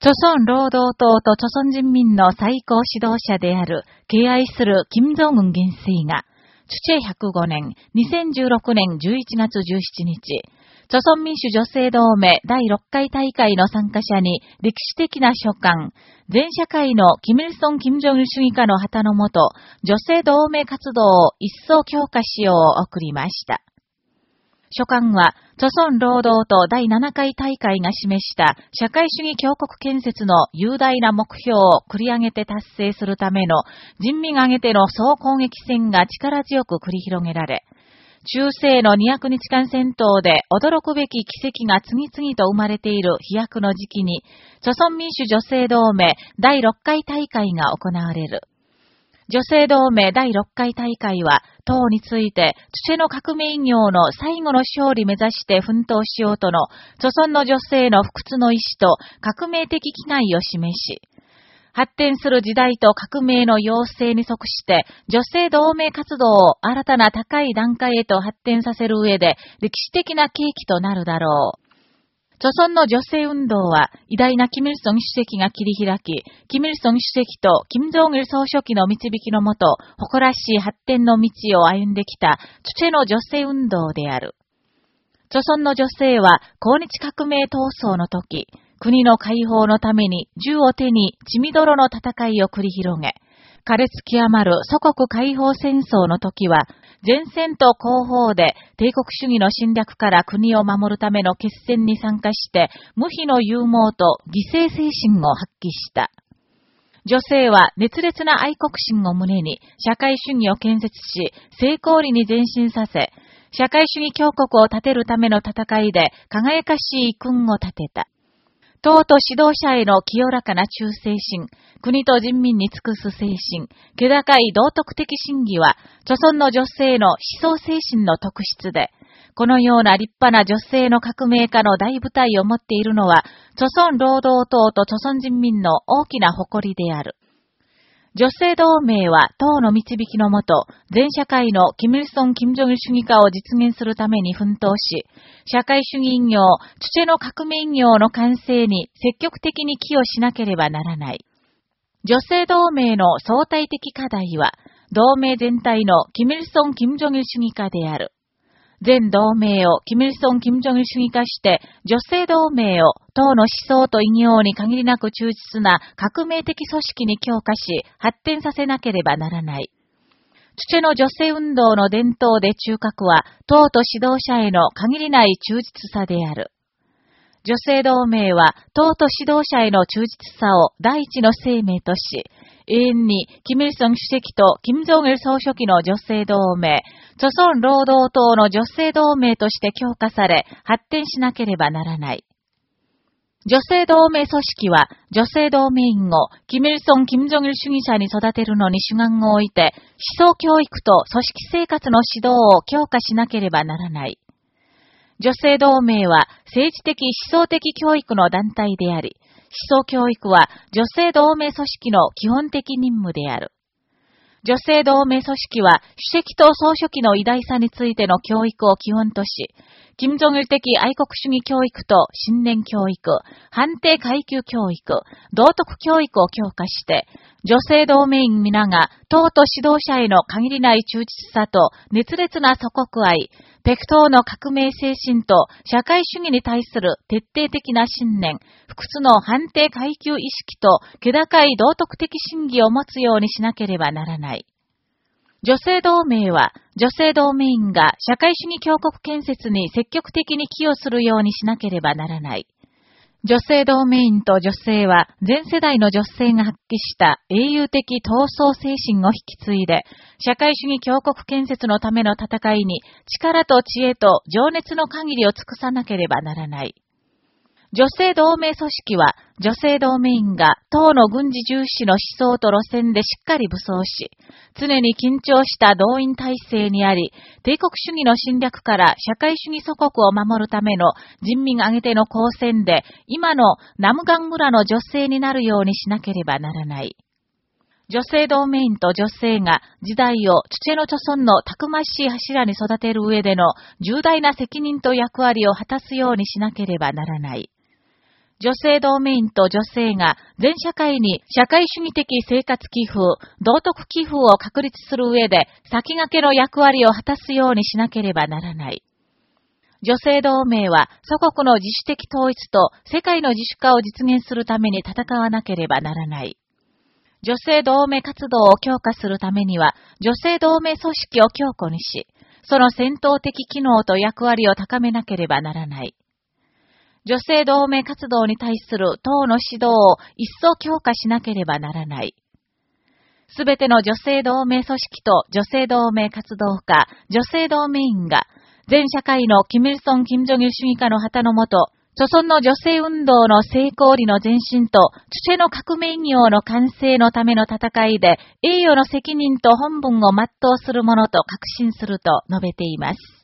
朝鮮労働党と朝鮮人民の最高指導者である、敬愛する金正恩元帥が、土105年、2016年11月17日、朝鮮民主女性同盟第6回大会の参加者に歴史的な書簡、全社会のキミルソン・キム・ジョン主義家の旗のもと、女性同盟活動を一層強化しようを送りました。書簡は、著村労働党第7回大会が示した社会主義強国建設の雄大な目標を繰り上げて達成するための人民挙げての総攻撃戦が力強く繰り広げられ、中世の200日間戦闘で驚くべき奇跡が次々と生まれている飛躍の時期に、著村民主女性同盟第6回大会が行われる。女性同盟第6回大会は、党について、土の革命業の最後の勝利目指して奮闘しようとの、著村の女性の不屈の意志と革命的気概を示し、発展する時代と革命の要請に即して、女性同盟活動を新たな高い段階へと発展させる上で、歴史的な契機となるだろう。著村の女性運動は、偉大なキミルソン主席が切り開き、キミルソン主席とキム・ジョンル総書記の導きのもと、誇らしい発展の道を歩んできた、チュチェの女性運動である。著村の女性は、抗日革命闘争の時、国の解放のために銃を手に血みどろの戦いを繰り広げ、苛烈極まる祖国解放戦争の時は、前線と後方で帝国主義の侵略から国を守るための決戦に参加して、無比の勇猛と犠牲精神を発揮した。女性は熱烈な愛国心を胸に社会主義を建設し、成功裏に前進させ、社会主義強国を立てるための戦いで輝かしい勲を立てた。党と指導者への清らかな忠誠心、国と人民に尽くす精神、気高い道徳的審議は、著村の女性の思想精神の特質で、このような立派な女性の革命家の大部隊を持っているのは、著村労働党と著村人民の大きな誇りである。女性同盟は党の導きのもと、全社会のキム・イルソン・キム・ジョン主義化を実現するために奮闘し、社会主義業、土の革命業の完成に積極的に寄与しなければならない。女性同盟の相対的課題は、同盟全体のキム・イルソン・キム・ジョン主義化である。全同盟をキム・イルソン・キム・ジョン主義化して、女性同盟を党の思想と異業に限りなく忠実な革命的組織に強化し、発展させなければならない。父の女性運動の伝統で中核は、党と指導者への限りない忠実さである。女性同盟は、党と指導者への忠実さを第一の生命とし、永遠に、キム・イルソン主席とキム・ジョン・イル総書記の女性同盟、著村労働党の女性同盟として強化され、発展しなければならない。女性同盟組織は、女性同盟員を、キム・イルソン・キム・ジョン・イル主義者に育てるのに主眼を置いて、思想教育と組織生活の指導を強化しなければならない。女性同盟は政治的思想的教育の団体であり、思想教育は女性同盟組織の基本的任務である。女性同盟組織は主席と総書記の偉大さについての教育を基本とし、金正義的愛国主義教育と信念教育、判定階級教育、道徳教育を強化して、女性同盟員皆が党と指導者への限りない忠実さと熱烈な祖国愛、適当の革命精神と社会主義に対する徹底的な信念、不屈の判定階級意識と気高い道徳的審議を持つようにしなければならない。女性同盟は、女性同盟員が社会主義強国建設に積極的に寄与するようにしなければならない。女性同盟員と女性は、全世代の女性が発揮した英雄的闘争精神を引き継いで、社会主義強国建設のための戦いに力と知恵と情熱の限りを尽くさなければならない。女性同盟組織は、女性同盟員が党の軍事重視の思想と路線でしっかり武装し、常に緊張した動員体制にあり、帝国主義の侵略から社会主義祖国を守るための人民挙げての交戦で、今のナムガン村の女性になるようにしなければならない。女性同盟員と女性が時代を土の貯村のたくましい柱に育てる上での重大な責任と役割を果たすようにしなければならない。女性同盟員と女性が全社会に社会主義的生活寄付、道徳寄付を確立する上で先駆けの役割を果たすようにしなければならない。女性同盟は祖国の自主的統一と世界の自主化を実現するために戦わなければならない。女性同盟活動を強化するためには、女性同盟組織を強固にし、その戦闘的機能と役割を高めなければならない。女性同盟活動に対する党の指導を一層強化しなければならない。すべての女性同盟組織と女性同盟活動家、女性同盟員が、全社会のキミルソン・キム・ジョギル主義家の旗のもと、著村の女性運動の成功裏の前進と、チュチェの革命業の完成のための戦いで、栄誉の責任と本文を全うするものと確信すると述べています。